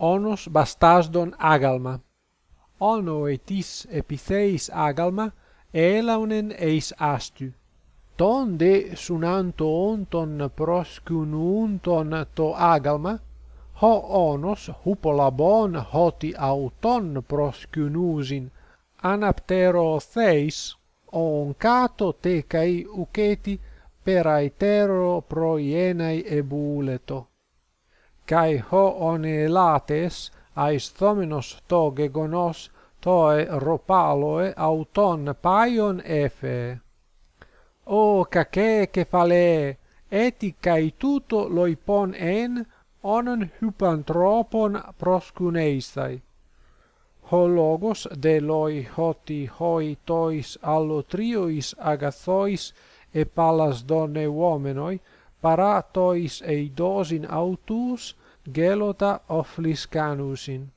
onos bastasdon agalma. Ono etis epitheis agalma elaunen eis astu. Ton de sunanto onton proscununton to agalma ho onos hupolabon hoti auton proscunusin anaptero theis oncato te kai uketi per aetero proienai ebuleto kai ho onelates aisthomos to gegonos toe ropaloe auton paion efe. O kake kephale, eti kai tuto loipon en, onon hypantropon proskuneistai. Ho logos de loi hoti hoi tois allo triois agathois e palas donne uomenoi, παρά τοίς εἰδόsin αυτούς γέλοτα οφλισκάνουσιν.